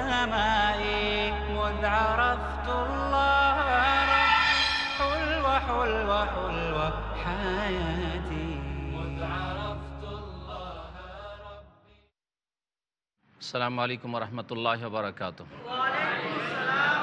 سمائي مذ عرفت الله رب حلوة حلوة حلوة حياتي. السلام عليكم ورحمة الله وبركاته. وعليكم السلام.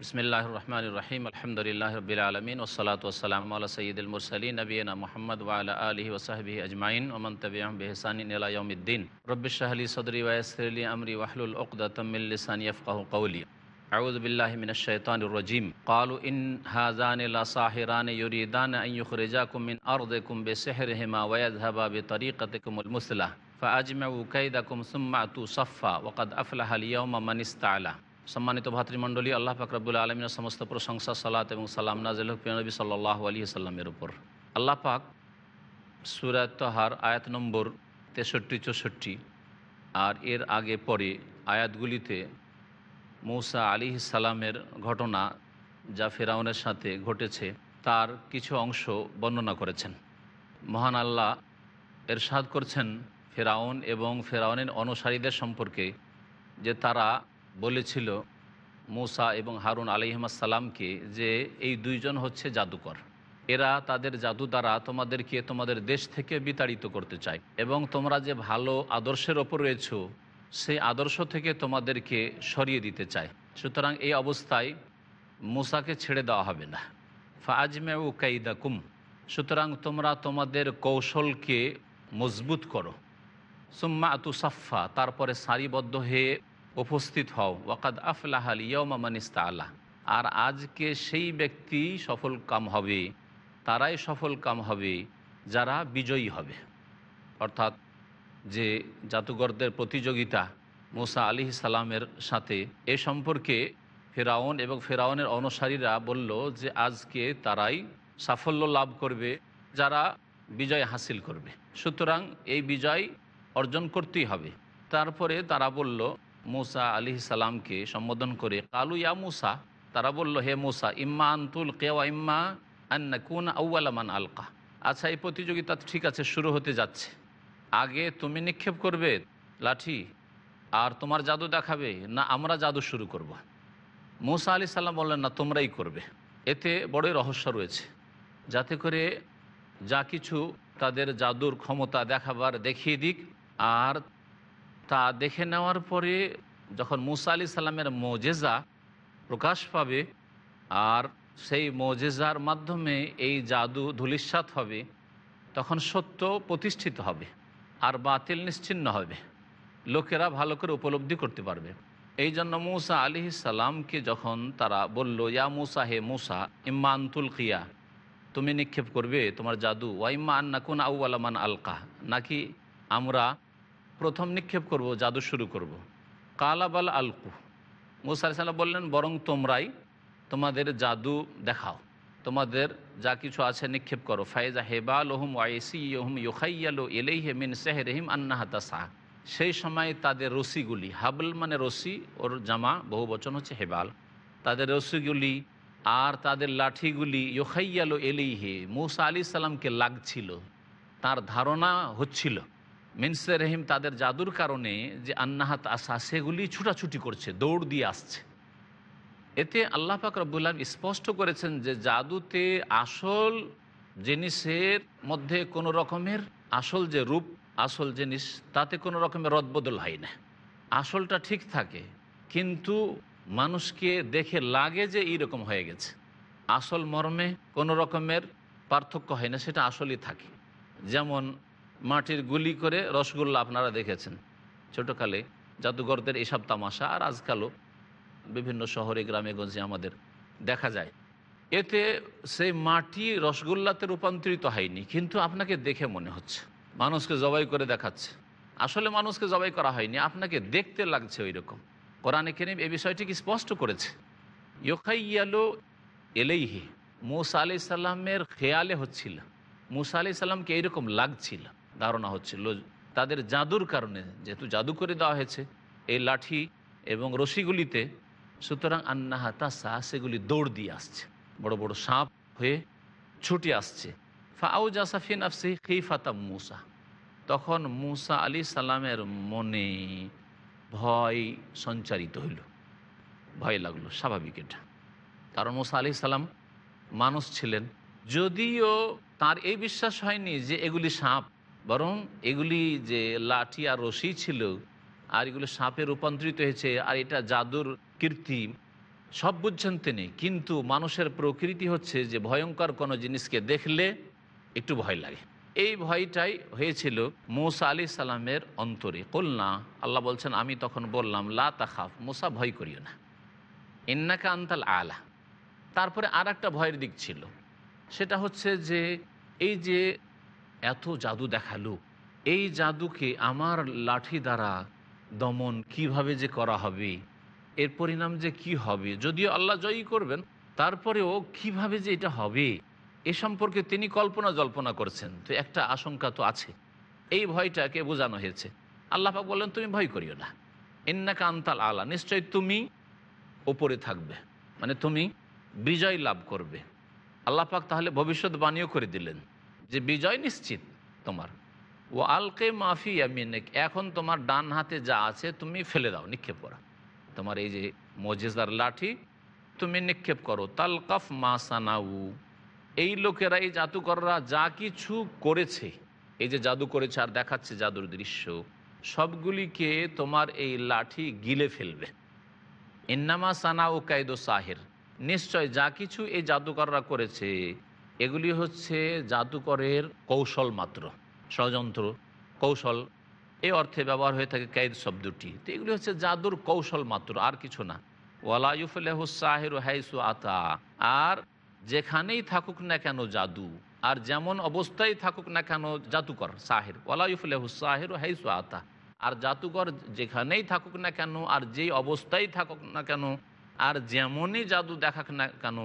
বিসমিল্লাহ রহমান রহিম আলহামদুলিল্লাহ রবিল আলমিন ওসলাত ওসালাম আল্লাহ সঈদুল মুরসলী নবীনা মোহাম্মদ ওয়ালা আলহি ওসাহবি আজমাইন ওমন তবিয়াম বেহসানি নিলায়ুদ্দিন রব্বিশাহলি সদরি ওয়াসরলি আমরি ওয়াহলুল উকদাতমিল্লিসান ইফকাহ কৌলি أعوذ بالله من الشيطان الرجيم قالوا إن هذان لصاحران يريدان أن يخرجاكم من أرضكم بسحرهما ويذهبا بطريقتكم المثلى فأجمعوا كيدكم ثم أتوا صفا وقد أفلح اليوم من استعلى সম্মানিত ভাতৃমণ্ডলী, আল্লাহ ফাকরাবুল আলমিনের সমস্ত প্রশংসা, সালাত এবং সালাম নাজিল নবী সাল্লাহ আলী সাল্লামের উপর। আল্লাহ পাক সুরাতহার আয়াত নম্বর তেষট্টি, চৌষট্টি আর এর আগে পরে আয়াতগুলিতে মৌসা আলী সালামের ঘটনা যা ফেরাউনের সাথে ঘটেছে, তার কিছু অংশ বর্ণনা করেছেন। মহান আল্লাহ এরশাদ করছেন ফেরাউন এবং ফেরাউনের অনুসারীদের সম্পর্কে যে তারা বলেছিল মুসা এবং হারুন আলিহাসাল্লামকে যে এই দুইজন হচ্ছে জাদুকর। এরা তাদের জাদু দ্বারা তোমাদেরকে তোমাদের দেশ থেকে বিতাড়িত করতে চায় এবং তোমরা যে ভালো আদর্শের ওপর রয়েছ, সেই আদর্শ থেকে তোমাদেরকে সরিয়ে দিতে চায়। সুতরাং এই অবস্থায় মুসাকে ছেড়ে দেওয়া হবে না। ফাজমে উ কাইদাকুম। সুতরাং তোমরা তোমাদের কৌশলকে মজবুত করো। সুম্মা আতু সাফা তারপরে সারিবদ্ধ হয়ে উপস্থিত হও। ওয়াকাদ আফলাহাল ইয়মানিস্তা আল্লাহ আর আজকে সেই ব্যক্তি সফল কাম হবে, তারাই সফল কাম হবে, যারা বিজয়ী হবে। অর্থাৎ যে জাদুঘরদের প্রতিযোগিতা মুসা আলি সালামের সাথে, এ সম্পর্কে ফেরাউন এবং ফেরাউনের অনুসারীরা বলল যে আজকে তারাই সাফল্য লাভ করবে, যারা বিজয় হাসিল করবে। সুতরাং এই বিজয় অর্জন করতেই হবে। তারপরে তারা বলল মুসা আলি সালামকে সম্বোধন করে, কালু ইয়া মুসা? তারা বলল, হে মুসা, ইম্মা আন্তুল কেওয়া ইম্মা আন্না কুন আউ্লামান আলকা। আচ্ছা এই প্রতিযোগিতা ঠিক আছে, শুরু হতে যাচ্ছে। আগে তুমি নিক্ষেপ করবে, লাঠি, আর তোমার জাদু দেখাবে, না আমরা জাদু শুরু করব। মুসা আলি সাল্লাম বললেন, না, তোমরাই করবে। এতে বড়ই রহস্য রয়েছে। যাতে করে যা কিছু তাদের জাদুর ক্ষমতা দেখাবার দেখিয়ে দিক, আর তা দেখে নেওয়ার পরে যখন মুসা আলি সাল্লামের মোজেজা প্রকাশ পাবে, আর সেই মোজেজার মাধ্যমে এই জাদু ধুলিস্বাত হবে, তখন সত্য প্রতিষ্ঠিত হবে আর বাতিল নিশ্চিন্ন হবে। লোকেরা ভালো করে উপলব্ধি করতে পারবে। এই জন্য মুসা আলি সালামকে যখন তারা বলল, ইয়া মুসা হে মুসা ইম্মান্তুল কিয়া তুমি নিক্ষেপ করবে তোমার জাদু ওয়াইম্মা আন্না কোন আউআলামান আলকা নাকি আমরা প্রথম নিক্ষেপ করব, জাদু শুরু করব। কালাবাল আলকু। মুসা সাল্লাম বললেন, বরং তোমরাই তোমাদের জাদু দেখাও। তোমাদের যা কিছু আছে নিক্ষেপ করো। ফায়জা হেবাল ওহম ওয়াইসি ওহম ইউখাইয়ালো এলেই হেমিন সেহরহিম আন্নাহাতা সাহ সেই সময় তাদের রশিগুলি হাবল মানে রশি ওর জামা, বহু বচন হচ্ছে হেবাল। তাদের রশিগুলি আর তাদের লাঠিগুলি ইয়োখাইয়ালো এলেই হে মুসা আলি সাল্লামকে লাগছিল, তার ধারণা হচ্ছিল। মিনসে রহিম তাদের জাদুর কারণে যে আন্নাহাত আসা, সেগুলি ছুটাছুটি করছে, দৌড় দিয়ে আসছে। এতে আল্লাহ পাক রব্বুল্লাহ স্পষ্ট করেছেন যে জাদুতে আসল জিনিসের মধ্যে কোনো রকমের আসল যে রূপ, আসল জিনিস, তাতে কোনো রকমের রদবদল হয় না। আসলটা ঠিক থাকে, কিন্তু মানুষকে দেখে লাগে যে এইরকম হয়ে গেছে। আসল মর্মে কোনো রকমের পার্থক্য হয় না, সেটা আসলই থাকে। যেমন মাটির গুলি করে রসগোল্লা আপনারা দেখেছেন। ছোটোকালে জাদুঘরদের এসব তামাশা আর আজকালও বিভিন্ন শহরে, গ্রামে, গঞ্জে আমাদের দেখা যায়। এতে সেই মাটি রসগোল্লাতে রূপান্তরিত হয়নি, কিন্তু আপনাকে দেখে মনে হচ্ছে। মানুষকে জবাই করে দেখাচ্ছে। আসলে মানুষকে জবাই করা হয়নি, আপনাকে দেখতে লাগছে ওই রকম কোরআনে কেরিম এই বিষয়টিকে স্পষ্ট করেছে? ইয়োখাইয়ালো এলেইহি মুসা আলি সাল্লামের খেয়ালে হচ্ছিল। মুসা আলি সাল্লামকে এইরকম লাগছিল। ধারণা হচ্ছিল তাদের জাদুর কারণে, যেহেতু জাদু করে দেওয়া হয়েছে, এই লাঠি এবং রশিগুলিতে, সুতরাং আন্নাহা তাসা সেগুলি দৌড় দিয়ে আসছে। বড় বড় সাপ হয়ে ছুটে আসছে। ফাউ জাসাফিন আফসি খিফাতা মুসা। তখন মুসা আলী সাল্লামের মনে ভয় সঞ্চারিত হইল। ভয় লাগল, স্বাভাবিক এটা। কারণ মুসা আলি সাল্লাম মানুষ ছিলেন। যদিও তার এই বিশ্বাস হয়নি যে এগুলি সাপ বরং এগুলি যে লাঠি আর রশি ছিল, আর এগুলো সাপে রূপান্তরিত হয়েছে, আর এটা জাদুর কীর্তি, সব বুঝছেন তিনি। কিন্তু মানুষের প্রকৃতি হচ্ছে যে ভয়ঙ্কর কোনো জিনিসকে দেখলে একটু ভয় লাগে। এই ভয়টাই হয়েছিল মৌসা আলি সালামের অন্তরে। কলনা, আল্লাহ বলছেন, আমি তখন বললাম, লা তাখাফ, মোসা ভয় করিও না। ইন্নাকা আন্তাল আলা। তারপরে আর একটা ভয়ের দিক ছিল। সেটা হচ্ছে যে, এই যে এত জাদু দেখাল। এই জাদুকে আমার লাঠি দ্বারা দমন কীভাবে যে করা হবে? এর পরিণাম যে কি হবে? যদিও আল্লাহ জয়ী করবেন, তারপরেও কীভাবে যে এটা হবে? এ সম্পর্কে তিনি কল্পনা জল্পনা করছেন। তো একটা আশঙ্কা তো আছে। এই ভয়টাকে বোঝানো হয়েছে। আল্লাহ পাক বললেন, তুমি ভয় করিও না। ইন্নাকা কান্তাল আলা। নিশ্চয় তুমি ওপরে থাকবে। মানে তুমি বিজয় লাভ করবে। আল্লাহ পাক তাহলে ভবিষ্যৎবাণীও করে দিলেন। যে বিজয় নিশ্চিত তোমার। ও আলকে মাফি আমিনেক এখন তোমার ডান হাতে যা আছে তুমি ফেলে দাও, নিক্ষেপ করা। তোমার এই যে মজেদার লাঠি, তুমি নিক্ষেপ করো। তালকাফ মা সানাউ, এই লোকেরা, এই জাদুকররা যা কিছু করেছে, এই যে জাদু করেছে আর দেখাচ্ছে জাদুর দৃশ্য, সবগুলিকে তোমার এই লাঠি গিলে ফেলবে। ইন্নামা সানা ও কায়দো সাহের, নিশ্চয় যা কিছু এই জাদুকররা করেছে এগুলি হচ্ছে জাদুকরের কৌশল মাত্র, ষড়যন্ত্র, কৌশল। এই অর্থে ব্যবহার হয়ে থাকে কায়দ শব্দটি। তো এগুলি হচ্ছে জাদুর কৌশল মাত্র, আর কিছু না। ওয়ালাইফুল্লাহ সাহের হাইসু আতা। আর যেখানেই থাকুক না কেন জাদু, আর যেমন অবস্থায় থাকুক না কেন জাদুকর, সাহের। ওয়ালাইফুল্লাহ সাহের হাইসু আতা। আর জাদুকর যেখানেই থাকুক না কেন, আর যেই অবস্থায় থাকুক না কেন, আর যেমনই জাদু দেখাক না কেন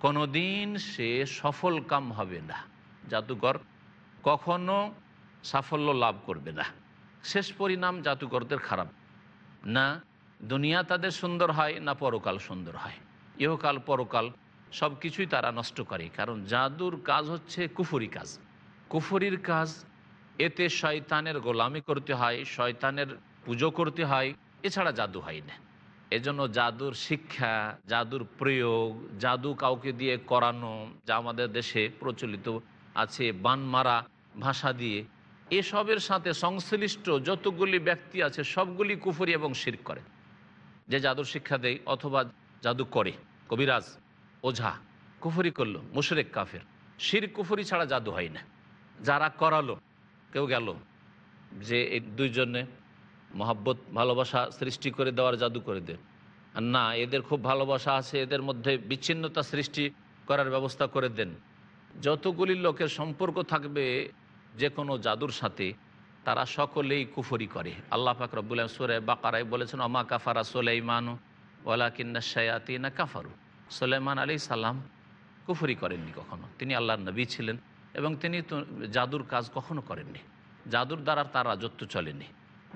কোনোদিন সে সফল কাম হবে না জাদুকর কখনো সাফল্য লাভ করবে না। শেষ পরিণাম জাদুকরদের খারাপ। না, দুনিয়া তাদের সুন্দর হয়, না পরকাল সুন্দর হয়। ইহকাল, পরকাল সব কিছুই তারা নষ্ট করে, কারণ জাদুর কাজ হচ্ছে কুফুরি কাজ। কুফুরির কাজ, এতে শয়তানের গোলামি করতে হয়, শয়তানের পুজো করতে হয়, এছাড়া জাদু হয় না। এজন্য জাদুর শিক্ষা, জাদুর প্রয়োগ, জাদু কাউকে দিয়ে করানো যা আমাদের দেশে প্রচলিত আছে, বান মারা ভাষা দিয়ে, এসবের সাথে সংশ্লিষ্ট যতগুলি ব্যক্তি আছে সবগুলি কুফরি এবং শির করে। যে জাদুর শিক্ষা দেয় অথবা জাদু করে। কবিরাজ, ওঝা, কুফরি করল, মুশরেক, কাফের। শির কুফরি ছাড়া জাদু হয় না। যারা করালো, কেউ গেল, যে এই দুইজনে মহাব্বত, ভালোবাসা সৃষ্টি করে দেওয়ার জাদু করে আর না, এদের খুব ভালোবাসা আছে, এদের মধ্যে বিচ্ছিন্নতা সৃষ্টি করার ব্যবস্থা করে দেন। যতগুলি লোকের সম্পর্ক থাকবে যে কোনো জাদুর সাথে, তারা সকলেই কুফরি করে। আল্লাহ পাক রব্বুল সুরে বাকারাই বলেছেন অমা কাফারা সোলাইমানু ওলা কিন্না শায়াতিনা কাফারু। সোলাইমান আলী সাল্লাম কুফরি করেননি কখনো। তিনি আল্লাহর নবী ছিলেন এবং তিনি জাদুর কাজ কখনো করেননি। জাদুর দ্বারা তার রাজত্ব চলেনি।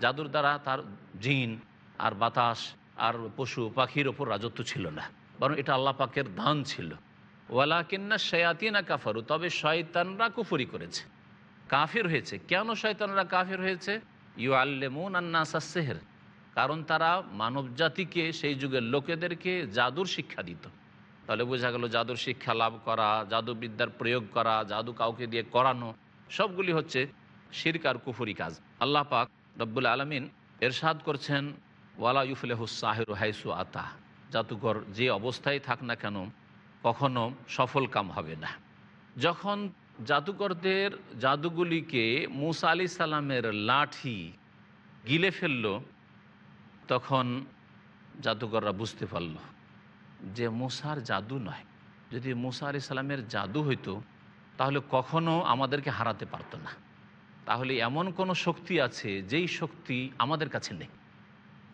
জাদুর দ্বারা তার জিন আর বাতাস আর পশু পাখির ওপর রাজত্ব ছিল না, বরং এটা আল্লাহ পাকের দান ছিল। ওয়ালা কিন্না শয়াতিনা কাফারু, তবে শয়তানরা কুফুরি করেছে। কাফির হয়েছে। কেন শয়তানরা কাফির হয়েছে? ইউ আল্লেমুন আন্নাসা সেহের, কারণ তারা মানব জাতিকে সেই যুগের লোকেদেরকে জাদুর শিক্ষা দিত। তাহলে বোঝা গেল জাদুর শিক্ষা লাভ করা, জাদুবিদ্যার প্রয়োগ করা, জাদু কাউকে দিয়ে করানো, সবগুলি হচ্ছে শিরকার কুফুরি কাজ। আল্লাহ পাক রব্বুল আলমিন এরশাদ করছেন, ওয়ালা ইউফুলেহ সাহের হাইসু আতা। জাদুঘর যে অবস্থায় থাক না কেন, কখনো সফল কাম হবে না। যখন জাদুকরদের জাদুগুলিকে মুসা আলি সালামের লাঠি গিলে ফেলল, তখন জাদুকররা বুঝতে পারল যে মুসার জাদু নয়। যদি মুসা আলি সাল্লামের জাদু হইতো, তাহলে কখনো আমাদেরকে হারাতে পারতো না। তাহলে এমন কোনো শক্তি আছে যেই শক্তি আমাদের কাছে নেই।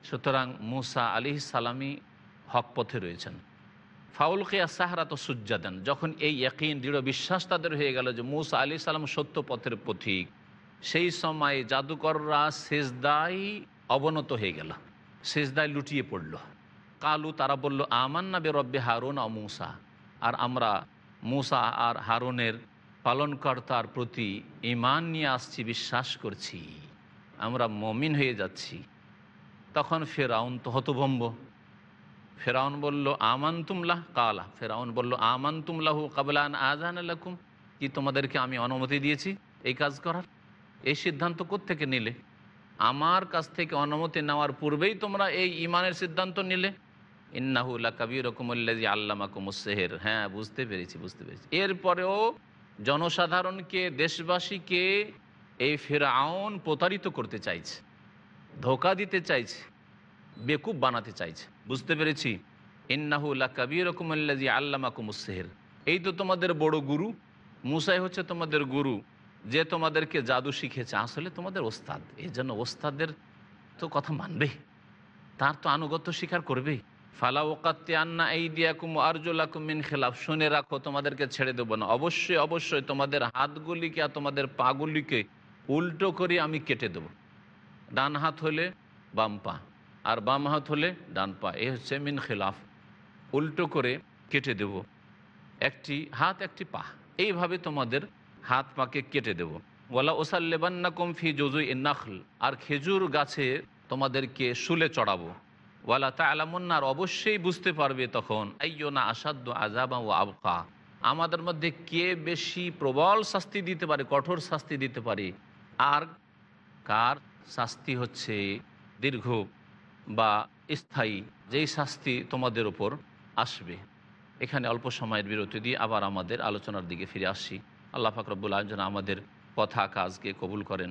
সুতরাং মুসা আলি সালামি হক পথে রয়েছেন। ফাউল কেয়া সাহারা তো সুজ্জাদান, যখন এই একইন দৃঢ় বিশ্বাস তাদের হয়ে গেল যে মুসা আলি সালাম সত্য পথের পথিক, সেই সময় জাদুকররা সেজদাই অবনত হয়ে গেল, সেজদায় লুটিয়ে পড়ল। কালু তারা বলল আমান না বেরব্বে হারুন ও মুসা। আর আমরা মুসা আর হারুনের পালনকর্তার প্রতি ইমান নিয়ে আসছি, বিশ্বাস করছি। আমরা মমিন হয়ে যাচ্ছি। তখন ফেরাউন তো হতভম্ব। ফেরাউন বলল আমান তুমলাহ কালা। ফেরাউন বলল আমান তুমলাহু কাবলান আজান আলাকুম কি তোমাদেরকে আমি অনুমতি দিয়েছি এই কাজ করার? এই সিদ্ধান্ত থেকে নিলে? আমার কাছ থেকে অনুমতি নেওয়ার পূর্বেই তোমরা এই ইমানের সিদ্ধান্ত নিলে? ইন্নাহুল্লা কবির রকমল্লাজি আল্লামাকুমুসেহের হ্যাঁ বুঝতে পেরেছি বুঝতে পেরেছি। এরপরেও জনসাধারণকে, দেশবাসীকে এই ফেরাউন প্রতারিত করতে চাইছে, ধোকা দিতে চাইছে, বেকুব বানাতে চাইছে। বুঝতে পেরেছি? ইন্নাহুল্লা কবির রকমল্লাজি আল্লামাকুমুসেহের এই তো তোমাদের বড় গুরু। মুসাই হচ্ছে তোমাদের গুরু। যে তোমাদেরকে জাদু শিখেছে, আসলে তোমাদের ওস্তাদ। এই জন্য ওস্তাদের তো কথা মানবে তার তো আনুগত্য স্বীকার করবেই। ফালা ওকাত্তে আন্না এই দিয়াকুম আরজুলাকুম মিন খেলাফ। শুনে রাখো, তোমাদেরকে ছেড়ে দেবো না। অবশ্যই অবশ্যই তোমাদের হাতগুলিকে আর তোমাদের পাগুলিকে উল্টো করে আমি কেটে দেবো। ডান হাত হলে বাম পা, আর বাম হাত হলে ডান পা। এ হচ্ছে মিন খেলাফ। উল্টো করে কেটে দেব। একটি হাত, একটি পা। এইভাবে তোমাদের হাত পাকে কেটে দেব। OLA ওসাল্লেবান্না comfy জজুই নাখল। আর খেজুর গাছে তোমাদেরকে শুলে চড়াবো। ওয়ালা তা অবশ্যই বুঝতে পারবে তখন আইয়ো না আসাধ্য আজাবা ও আবকা। আমাদের মধ্যে কে বেশি প্রবল শাস্তি দিতে পারে, কঠোর শাস্তি দিতে পারে, আর কার শাস্তি হচ্ছে দীর্ঘ বা স্থায়ী, যেই শাস্তি তোমাদের ওপর আসবে। এখানে অল্প সময়ের বিরতি দিয়ে আবার আমাদের আলোচনার দিকে ফিরে আসছি আল্লাহ ফাকরবুল আয়োজন আমাদের কথা, কাজকে কবুল করেন।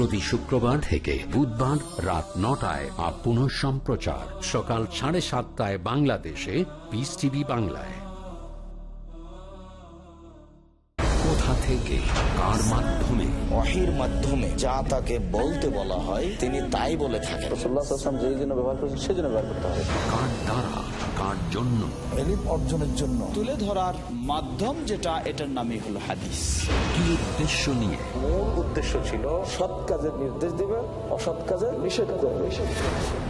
প্রতি শুক্রবার থেকে বুধবার রাত নটায় আর পুনঃ সম্প্রচার সকাল সাড়ে সাতটায় বাংলাদেশে পিস টিভি বাংলায়। কোথা থেকে কার মাধ্যমে? ওহির মাধ্যমে যা তাকে বলতে বলা হয় তিনি তাই বলে থাকেন। যেই জন্য ব্যবহার করেছেন সেই জন্য ব্যবহার করতে হবে কার দ্বারা? কার জন্য। এলিম অর্জনের জন্য। তুলে ধরার মাধ্যম যেটা এটার নামই হলো হাদিস। কি উদ্দেশ্য নিয়ে? মূল উদ্দেশ্য ছিল সৎ কাজের নির্দেশ দিবে অসৎ কাজের নিষেধ করবে।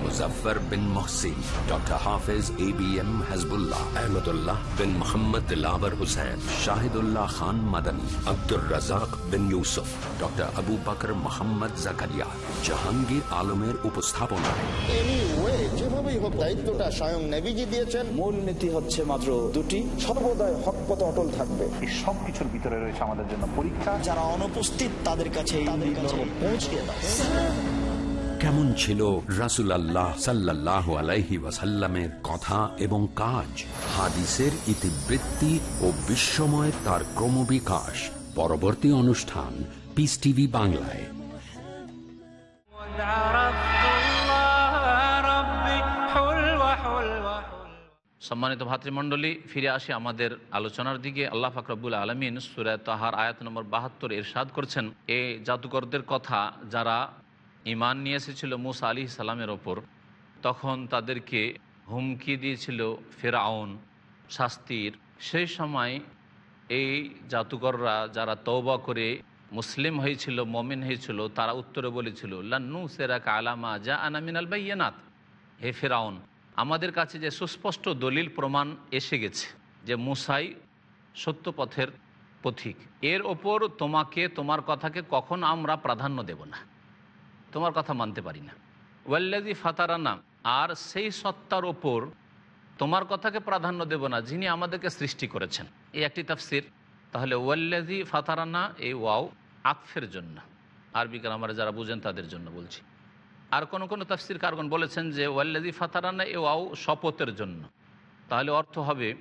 মুজাফর বিন মহসিন ডক্টর হাফেজ এ বি এম হাজবুল্লাহ আহমদুল্লাহ বিন মোহাম্মদ লাভার হুসেন শাহিদুল্লাহ খান মাদানী আব্দুর রাজাক বিন ইউসুফ ডক্টর আবু বকর মোহাম্মদ জাকারিয়া জাহাঙ্গীর আলমের উপস্থাপনায়। হোক দায়িত্বটা স্বয়ং নেভিজি দিয়েছেন। মূল নীতি হচ্ছে মাত্র দুটি সর্বদাই হক পথে অটল থাকবে। এই সব কিছুর ভিতরে রয়েছে আমাদের জন্য পরীক্ষা। যারা অনুপস্থিত তাদের কাছে পৌঁছে কেমন ছিল রাসুল আল্লাহ সাল্লাহ আলাইহি ওয়াসাল্লামের কথা এবং কাজ? হাদিসের ইতিবৃত্তি ও বিশ্বময় তার ক্রমবিকাশ। পরবর্তী অনুষ্ঠান পিস টিভি বাংলায়। সম্মানিত ভাতৃমণ্ডলী, ফিরে আসি আমাদের আলোচনার দিকে। আল্লাহ ফাকরাবুল আলমিন সুরায় তাহার আয়াত নম্বর বাহাত্তর এরশাদ করছেন। এই জাদুকরদের কথা যারা ইমান নিয়ে এসেছিল মুসা আলি সালামের ওপর, তখন তাদেরকে হুমকি দিয়েছিল ফেরাউন শাস্তির। সেই সময় এই জাদুকররা যারা তৌবা করে মুসলিম হয়েছিল, মমিন হয়েছিল, তারা উত্তরে বলেছিল লান্নু সেরাক আলামা যা আনামিনাল বাইয়ানাত। হে ফেরাউন আমাদের কাছে যে সুস্পষ্ট দলিল প্রমাণ এসে গেছে যে মুসাই সত্য পথের পথিক। এর ওপর তোমাকে, তোমার কথাকে কখন আমরা প্রাধান্য দেব না। তোমার কথা মানতে পারি না। ওয়াল্লাজি ফাতারানা, আর সেই সত্তার ওপর তোমার কথাকে প্রাধান্য দেব না, যিনি আমাদেরকে সৃষ্টি করেছেন। এই একটি তাফসির। তাহলে ওয়াল্লাজি ফাতারানা, এই ওয়াও আতফের জন্য। আরবি গ্রামারে যারা বুঝেন তাদের জন্য বলছি। আর কোন কোন তাফসির কারগন বলেছেন যে ওয়াল্লাজি ফাতারানা এ ওয়াও শপথের জন্য। তাহলে অর্থ হবে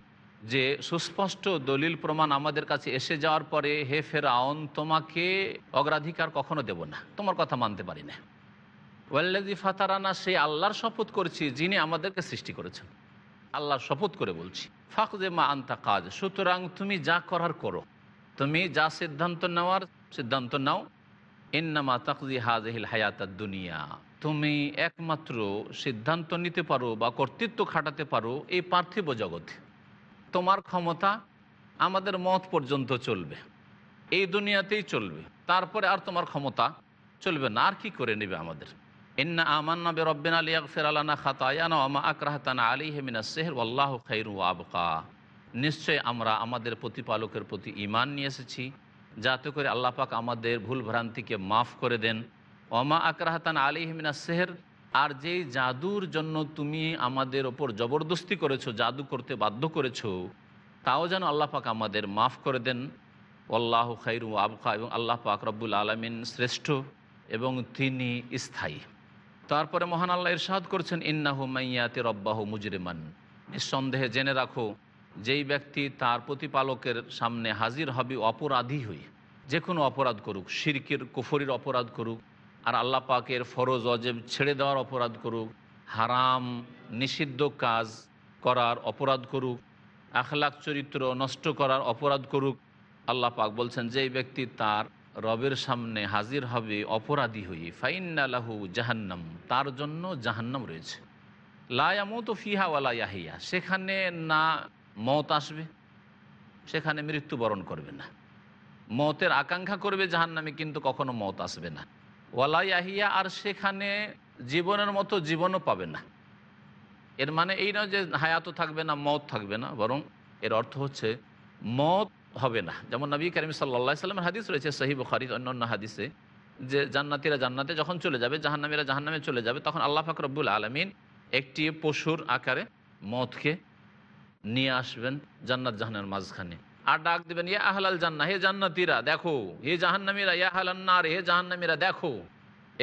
যে, সুস্পষ্ট দলিল প্রমাণ আমাদের কাছে এসে যাওয়ার পরে, হে ফেরাউন, তোমাকে অগ্রাধিকার কখনো দেব না। তোমার কথা মানতে পারি না। ওয়াল্লাজি ফাতারানা সেই আল্লাহর শপথ করছি, যিনি আমাদেরকে সৃষ্টি করেছেন। আল্লাহর শপথ করে বলছি ফাকজে মা আন্তা কাজ, সুতরাং তুমি যা করার করো। তুমি যা সিদ্ধান্ত নেওয়ার, সিদ্ধান্ত নাও। ইন্নামা তাকজি হাজহিল হায়াত দুনিয়া। তুমি একমাত্র সিদ্ধান্ত নিতে পারো বা কর্তৃত্ব খাটাতে পারো এই পার্থিব জগতে। তোমার ক্ষমতা আমাদের মত পর্যন্ত চলবে। এই দুনিয়াতেই চলবে। তারপরে আর তোমার ক্ষমতা চলবে না। আর কি করে নেবে আমাদের? ইন্না আমান্না বে রব্বিন আলী আকফের আলানা খাতায়ানা আমা আকরাহতানা আলী হেমিনা সেহর। আল্লাহ খাইরু আবকা। নিশ্চয় আমরা আমাদের প্রতিপালকের প্রতি ইমান নিয়ে এসেছি। যাতে করে আল্লাহ পাক আমাদের ভুল ভ্রান্তিকে মাফ করে দেন। ওমা আকরাহতান আলী হেমিনা সেহের, আর যেই জাদুর জন্য তুমি আমাদের ওপর জবরদস্তি করেছ, জাদু করতে বাধ্য করেছ, তাও যেন আল্লাহ পাক আমাদের মাফ করে দেন। আল্লাহ খাইরু আবকা, এবং আল্লাহ পাক রব্বুল আলমিন শ্রেষ্ঠ এবং তিনি স্থায়ী। তারপরে মহান আল্লাহ ইরশাদ করছেন, ইন্নাহু মাইয়াতে রব্বাহু মুজরিমান। নিঃসন্দেহে জেনে রাখো, যেই ব্যক্তি তার প্রতিপালকের সামনে হাজির হবে, অপরাধী হয়ে যে কোনো অপরাধ করুক, শিরকের, কুফরির অপরাধ করুক আর আল্লাহ পাকের ফরজ অজেব ছেড়ে দেওয়ার অপরাধ করুক, হারাম, নিষিদ্ধ কাজ করার অপরাধ করুক আখলাক চরিত্র নষ্ট করার অপরাধ করুক, আল্লাহ পাক বলছেন, যেই ব্যক্তি তার রবের সামনে হাজির হবে, অপরাধী হয়ে ফাইন্নালাহু জাহান্নাম, তার জন্য জাহান্নাম রয়েছে। লায়ামত ফিহা ওয়ালা ইয়াহিয়া, সেখানে না মত আসবে, সেখানে মৃত্যুবরণ করবে না। মতের আকাঙ্ক্ষা করবে জাহান্নামে, কিন্তু কখনো মত আসবে না। ওয়ালা ইয়াহিয়া আর সেখানে জীবনের মতো জীবনও পাবে না। এর মানে এই নয় যে হায়াতও থাকবে না মত থাকবে না, বরং এর অর্থ হচ্ছে মত হবে না। যেমন নবী করিম সাল্লা সাল্লামের হাদিস রয়েছে সহি বুখারি অন্য অন্য হাদিসে যে জান্নাতিরা জান্নাতে যখন চলে যাবে, জাহান্নামীরা জাহান্নামে চলে যাবে, তখন আল্লাহ ফাকরবুল আলমিন একটি পশুর আকারে মদকে নিয়ে আসবেন জান্নাত জাহানের মাঝখানে। আর ডাক দেবেন, ইয়া আহলাল জান্না হে জান্নাতিরা, দেখো, হে জাহান্নামীরা, ইয়া আহলান্নার হে জাহান্নামীরা, দেখো,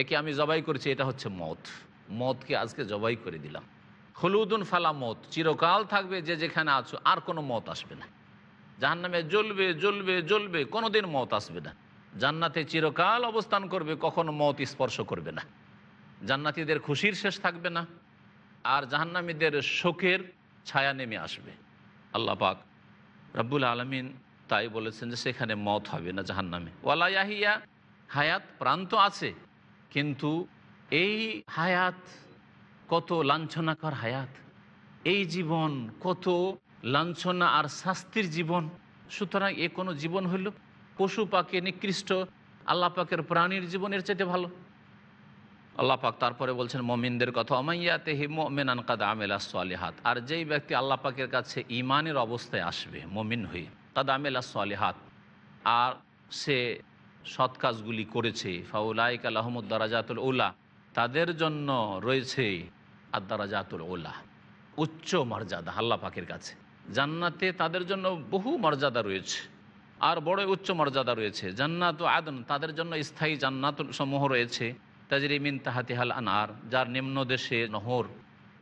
একে আমি জবাই করেছি, এটা হচ্ছে মদ মদকে আজকে জবাই করে দিলাম। হলুদুন ফালা মত, চিরকাল থাকবে যে যেখানে আছো, আর কোনো মত আসবে না। জাহান্নামে জ্বলবে জ্বলবে জ্বলবে, কোনোদিন মত আসবে না। জান্নাতে চিরকাল অবস্থান করবে, কখনো মত স্পর্শ করবে না। জান্নাতিদের খুশির শেষ থাকবে না, আর জাহান্নামীদের শোকের ছায়া নেমে আসবে। আল্লাহ পাক রব্বুল আলমিন তাই বলেছেন যে সেখানে মত হবে না জাহান্নামে। ওয়ালা ইয়াহিয়া, হায়াত প্রান্ত আছে, কিন্তু এই হায়াত কত লাঞ্ছনাকর হায়াত, এই জীবন কত লাঞ্ছনা আর শাস্তির জীবন। সুতরাং এ কোনো জীবন হইল পশু পাকে নিকৃষ্ট, আল্লাহ পাকের প্রাণীর জীবনের চাইতে ভালো। আল্লাহ পাক তারপরে বলছেন, মমিনদের কথা অমাইয়াতে হি মেনান কাদা আমেলা সালিহাত। আর যেই ব্যক্তি আল্লাহ পাকের কাছে ইমানের অবস্থায় আসবে, মমিন হয়ে, কাদা আমেলা সালিহাত, আর সে সৎ কাজগুলি করেছে, ফাউলাইক আলহমদ দারাজাতুল ওলা তাদের জন্য রয়েছে আদারাজাতুল ওলা উচ্চ মর্যাদা আল্লাহ পাকের কাছে। জান্নাতে তাদের জন্য বহু মর্যাদা রয়েছে, আর বড় উচ্চ মর্যাদা রয়েছে। জান্নাত আদন, তাদের জন্য স্থায়ী জান্নাত সমূহ রয়েছে। তাজরিমিন তাহাতিহাল আনার, যার নিম্ন দেশে নহর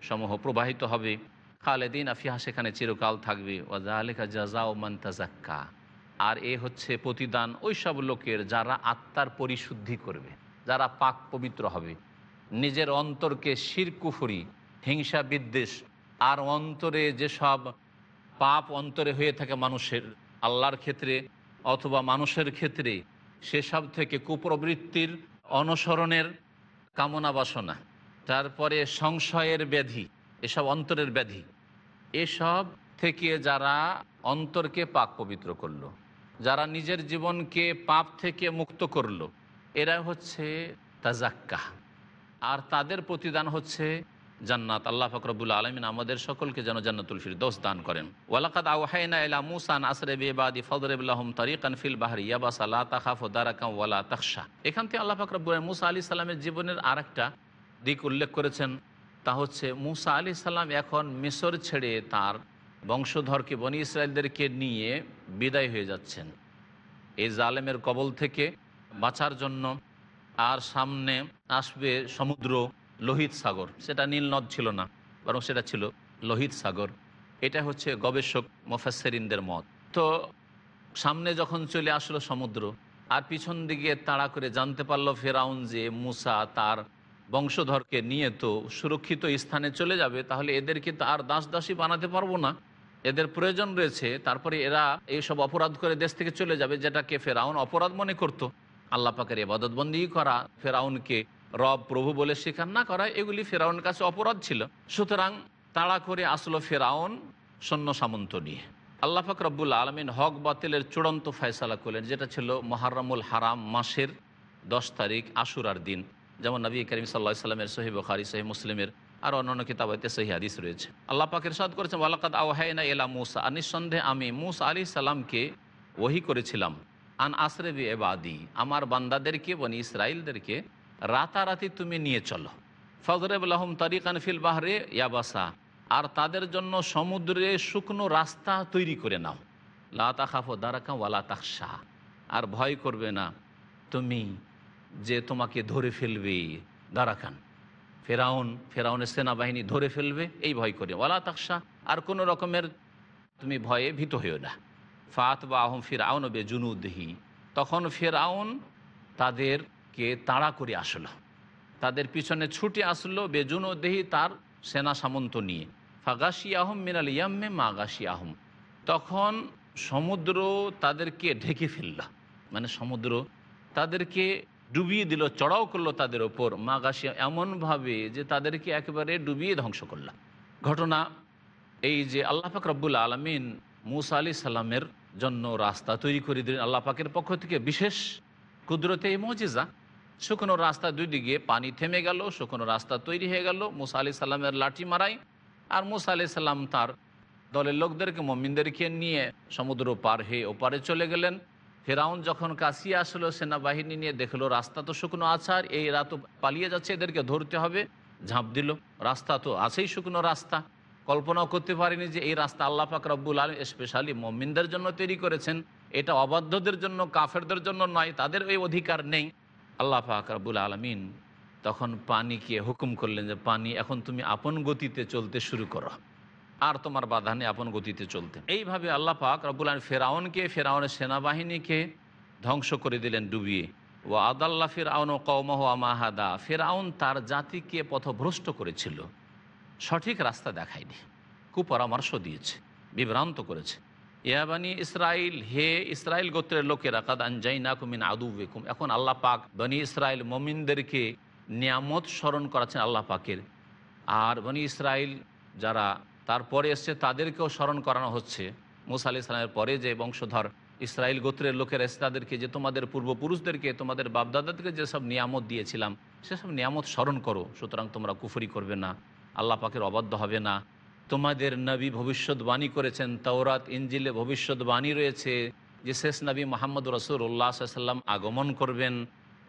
সমূহ প্রবাহিত হবে। খালেদিন আফিহা, সেখানে চিরকাল থাকবে। ওয়াজালেখা জাজা ও মন্তাজাক্কা আর এ হচ্ছে প্রতিদান ওই সব লোকের যারা আত্মার পরিশুদ্ধি করবে, যারা পাক পবিত্র হবে। নিজের অন্তরকে শিরকুফুরি, হিংসা বিদ্বেষ, আর অন্তরে যেসব পাপ অন্তরে হয়ে থাকে মানুষের, আল্লাহর ক্ষেত্রে অথবা মানুষের ক্ষেত্রে, সেসব থেকে কুপ্রবৃত্তির অনুসরণের কামনা বাসনা, তারপরে সংশয়ের ব্যাধি, এসব অন্তরের ব্যাধি, এসব থেকে যারা অন্তরকে পাক পবিত্র করল, যারা নিজের জীবনকে পাপ থেকে মুক্ত করল, এরা হচ্ছে তাজাক্কা আর তাদের প্রতিদান হচ্ছে জান্নাত, আল্লাহ ফকরবুল আলমিন আমাদের সকলকে যেন জান্নাতুল ফিরদৌস দান করেন। ওয়ালাকাদ আওহাইনা ইলা মুসান আসরে বেবাদি ফদরেবুল্লাহম তারিকান ফিল বাহরি ইয়াবাস আল্লাহ তাখাফ ও দারাকাম ওয়ালা তাকশা এখান থেকে আল্লাহ ফকরবুল মুসা আলি সাল্লামের জীবনের আর একটা দিক উল্লেখ করেছেন। তা হচ্ছে মুসা আলি সাল্লাম এখন মিশর ছেড়ে তার বংশধরকে বনি ইসরায়েলদেরকে নিয়ে বিদায় হয়ে যাচ্ছেন। এই জালেমের কবল থেকে বাঁচার জন্য আর সামনে আসবে সমুদ্র লোহিত সাগর। সেটা নীল নদ ছিল না, বরং সেটা ছিল লোহিত সাগর। এটা হচ্ছে গবেষক মোফাসেরিনদের মত। তো সামনে যখন চলে আসলো সমুদ্র, আর পিছন দিকে তাড়া করে জানতে পারল ফেরাউন যে মুসা তার বংশধরকে নিয়ে তো সুরক্ষিত স্থানে চলে যাবে, তাহলে এদেরকে তো আর দাস দাসী বানাতে পারব না। এদের প্রয়োজন রয়েছে, তারপরে এরা এইসব অপরাধ করে দেশ থেকে চলে যাবে, যেটাকে ফেরাউন অপরাধ মনে করত। আল্লাহ পাকের করা, ফেরাউনকে রব প্রভু বলে স্বীকার না করা এগুলি ফেরাউনের কাছে অপরাধ ছিল। সুতরাং তাড়া করে আসলো ফেরাউন সৈন্য সামন্ত নিয়ে। আল্লাহ পাক রব্বুল আলমিন হক বাতিলের চূড়ান্ত ফয়সালা করলেন, যেটা ছিল মহারমুল হারাম মাসের দশ তারিখ আশুরার দিন, যেমন নবী করিম সাল্লাহ সাল্লামের সহি বখারি সহি মুসলিমের আর অন্যান্য কিতাবাইতে সহি হাদিস রয়েছে। আল্লাহ পাকের সাদ করেছেন, ওয়ালাকাদ আওহাইনা এলা মুসা, আর নিঃসন্দেহে আমি মুসা আলী সাল্লামকে ওহি করেছিলাম, আন আসরে বি এবাদি, আমার বান্দাদেরকে, বনি ইসরায়েলদেরকে রাতারাতি তুমি নিয়ে চলো। ফজরেবুল্লাহম তারিকান ফিল বাহরে ইয়াবাসা। আর তাদের জন্য সমুদ্রে শুকনো রাস্তা তৈরি করে নাও। লা তাখাফো দারাকা ওয়ালা তাকশা আর ভয় করবে না, তুমি যে তোমাকে ধরে ফেলবে দারাকান। ফেরাউন, ফেরাউনের সেনাবাহিনী ধরে ফেলবে, এই ভয় করে। ওয়ালা তাকশা আর কোনো রকমের তুমি ভয়ে ভীত হইও না। ফাত বা আহম ফিরাউন বে জুনুদ্হি। তখন ফেরাউন তাদেরকে তাড়া করে আসলো। তাদের পিছনে ছুটে আসলো বেজুনুদ্দেহি তার সেনা সামন্ত নিয়ে। ফাগাসি আহম মিনাল ইয়াম্মে মাগাসি আহম তখন সমুদ্র তাদেরকে ঢেকে ফেলল। মানে সমুদ্র তাদেরকে ডুবিয়ে দিল, চড়াও করল তাদের ওপর। মাগাসি এমনভাবে যে তাদেরকে একেবারে ডুবিয়ে ধ্বংস করল। ঘটনা এই যে আল্লাহ পাক রব্বুল আলমিন মুসা আলি সাল্লামের জন্য রাস্তা তৈরি করে দিলেন আল্লাহ পাকের পক্ষ থেকে বিশেষ কুদরতে এই মজিজা। শুকনো রাস্তা দুই দিকে পানি থেমে গেল, শুকনো রাস্তা তৈরি হয়ে গেল, মুসা আলি সাল্লামের লাঠি মারাই, আর মুসা আলি সাল্লাম তার দলের লোকদেরকে, মমিনদেরকে নিয়ে সমুদ্র পার হয়ে ওপারে চলে গেলেন। ফেরাউন যখন কাশিয়ে আসলো, সেনাবাহিনী নিয়ে দেখল, রাস্তা তো শুকনো আছে আর এই রাত পালিয়ে যাচ্ছে, এদেরকে ধরতে হবে। ঝাঁপ দিল, রাস্তা তো আছেই শুকনো রাস্তা। কল্পনাও করতে পারিনি যে এই রাস্তা আল্লাহ পাক রব্বুল আলম স্পেশালি মমিনদের জন্য তৈরি করেছেন। এটা অবাধ্যদের জন্য, কাফেরদের জন্য নয়, তাদের ওই অধিকার নেই। আল্লাহ পাক রব্বুল আলমিন তখন পানিকে হুকুম করলেন যে, পানি, এখন তুমি আপন গতিতে চলতে শুরু করো। আর তোমার বাধা নেই আপন গতিতে চলতে। এইভাবে আল্লাহ পাক রব্বুল আলম ফেরাউনকে, ফেরাউনের সেনাবাহিনীকে ধ্বংস করে দিলেন ডুবিয়ে। ও আদাল্লা ফেরাউন ও কৌমহ আমাহাদা ফেরাউন তার জাতিকে পথভ্রষ্ট করেছিল। সঠিক রাস্তা দেখায়নি। কুপরামর্শ দিয়েছে। বিভ্রান্ত করেছে। ইয়াবানি ইসরাইল হে ইসরায়েল গোত্রের লোকেরা, কাদ আনজাই নাকুমিন আদু বেকুম এখন আল্লাহ পাক বনি ইসরায়েল মমিনদেরকে নিয়ামত স্মরণ করাচ্ছেন আল্লাহ পাকের। আর বনি ইসরায়েল যারা তারপরে এসছে, তাদেরকেও স্মরণ করানো হচ্ছে। মুসা আলি ইসলামের পরে যে বংশধর ইসরায়েল গোত্রের লোকেরা এসে তাদেরকে যে তোমাদের পূর্বপুরুষদেরকে, তোমাদের বাপদাদাদেরকে যেসব নিয়ামত দিয়েছিলাম সেসব নিয়ামত স্মরণ করো, সুতরাং তোমরা কুফরি করবে না, আল্লাহ পাকের অবাধ্য হবে না। তোমাদের নবী ভবিষ্যৎবাণী করেছেন, তওরাত ইঞ্জিলে ভবিষ্যৎবাণী রয়েছে যে শেষ নবী মোহাম্মদ রসুল্লাহ সাল্লাম আগমন করবেন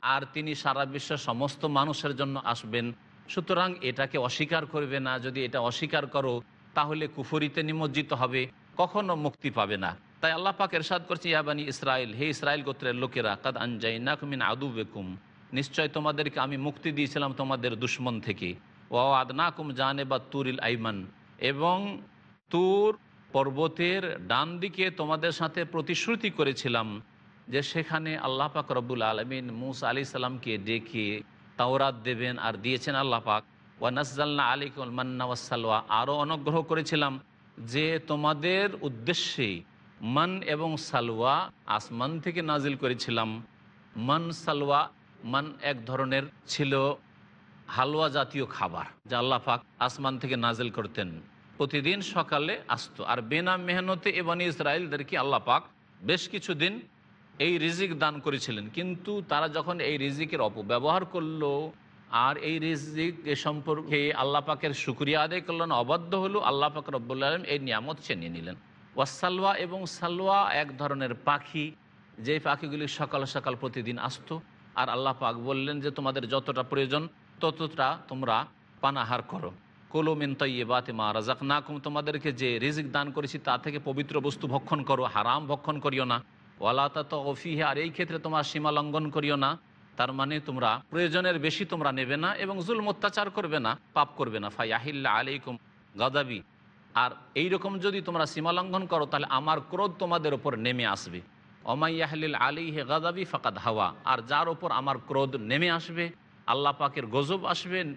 আর তিনি সারা বিশ্বের সমস্ত মানুষের জন্য আসবেন। সুতরাং এটাকে অস্বীকার করবে না। যদি এটা অস্বীকার করো, তাহলে কুফরিতে নিমজ্জিত হবে, কখনো মুক্তি পাবে না। তাই আল্লাহ পাক এরশাদ করছে ইয়াবানি ইসরায়েল হে ইসরায়েল গোত্রের লোকেরা, কাদ আনজাই নাকুমিন আদু বেকুম নিশ্চয় তোমাদেরকে আমি মুক্তি দিয়েছিলাম তোমাদের দুশ্মন থেকে। ও আদনাকুম জানে বা তুরিল আইমান। এবং তুর পর্বতের ডান দিকে তোমাদের সাথে প্রতিশ্রুতি করেছিলাম যে সেখানে আল্লাহ পাক রব্বুল আলমিন মুসা আলি সাল্লামকে ডেকে তাওরাত দেবেন আর দিয়েছেন আল্লাহ পাক। ওয়ানাজ্জালনা আলিকুল মান্না ওয়াসালওয়া আরও অনুগ্রহ করেছিলাম যে তোমাদের উদ্দেশ্যে মান এবং সালওয়া আসমান থেকে নাজিল করেছিলাম। মান, সালওয়া মান এক ধরনের ছিল। হালুয়া জাতীয় খাবার, যা আল্লাহ পাক আসমান থেকে নাজেল করতেন। প্রতিদিন সকালে আসতো। আর বেনা মেহনতে এবং ইসরায়েলদেরকে আল্লাহ পাক বেশ কিছুদিন এই রিজিক দান করেছিলেন। কিন্তু তারা যখন এই রিজিকের অপব্যবহার করল, আর এই রিজিক সম্পর্কে আল্লাহ পাকের শুক্রিয়া আদায় করলেন অবাধ্য হলো, আল্লাহ পাক রব্বুল্লা আলম এই নিয়ামত চেনিয়ে নিলেন। ওয়াসালওয়া এবং সালওয়া এক ধরনের পাখি যে পাখিগুলি সকাল সকাল প্রতিদিন আসতো। আর আল্লাহ পাক বললেন যে, তোমাদের যতটা প্রয়োজন ততটা তোমরা পানাহার করো। কোলো মিন তৈবাতে মা রাজাক না কুম তোমাদেরকে যে রিজিক দান করেছি তা থেকে পবিত্র বস্তু ভক্ষণ করো, হারাম ভক্ষণ করিও না। ওয়ালা তা তো অফিহে আর এই ক্ষেত্রে তোমার সীমা লঙ্ঘন করিও না। তার মানে তোমরা প্রয়োজনের বেশি তোমরা নেবে না এবং জুলম অত্যাচার করবে না, পাপ করবে না। ফাই আহিল্লা আলাইকুম গাদাবি। আর এই রকম যদি তোমরা সীমা লঙ্ঘন করো, তাহলে আমার ক্রোধ তোমাদের ওপর নেমে আসবে। অমাইয়াহলিল আলী হে গাদাবি ফাকাদ হাওয়া। আর যার ওপর আমার ক্রোধ নেমে আসবে আল্লাহ পাকের গজব আসবেন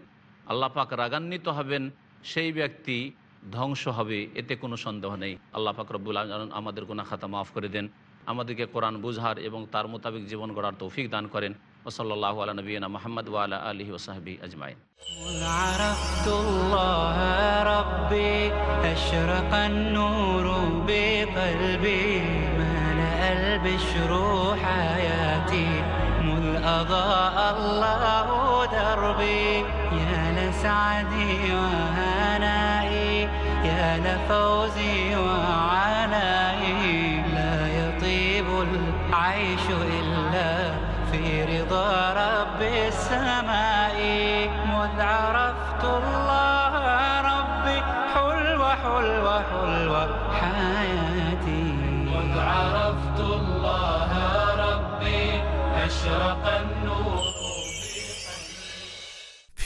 আল্লাহ পাক রাগান্বিত হবেন সেই ব্যক্তি ধ্বংস হবে এতে কোনো সন্দেহ নেই আল্লাহ পাক রব্বুল আলম আমাদের গুনা খাতা মাফ করে দেন আমাদেরকে কোরআন বুঝার এবং তার মোতাবেক জীবন গড়ার তৌফিক দান করেন ওসল্লাহ আলা নবীনা মোহাম্মদ ওয়ালা আলহি ওসাহাবি আজমাইন مذ عرفت الله ربي أشرق النور بقلبي ملأ البشر حياتي مذ أضاء الله دربي. يا لسعدي وهنائي يا لفوزي وعنائي لا يطيب العيش إلا في رضا رب السماء.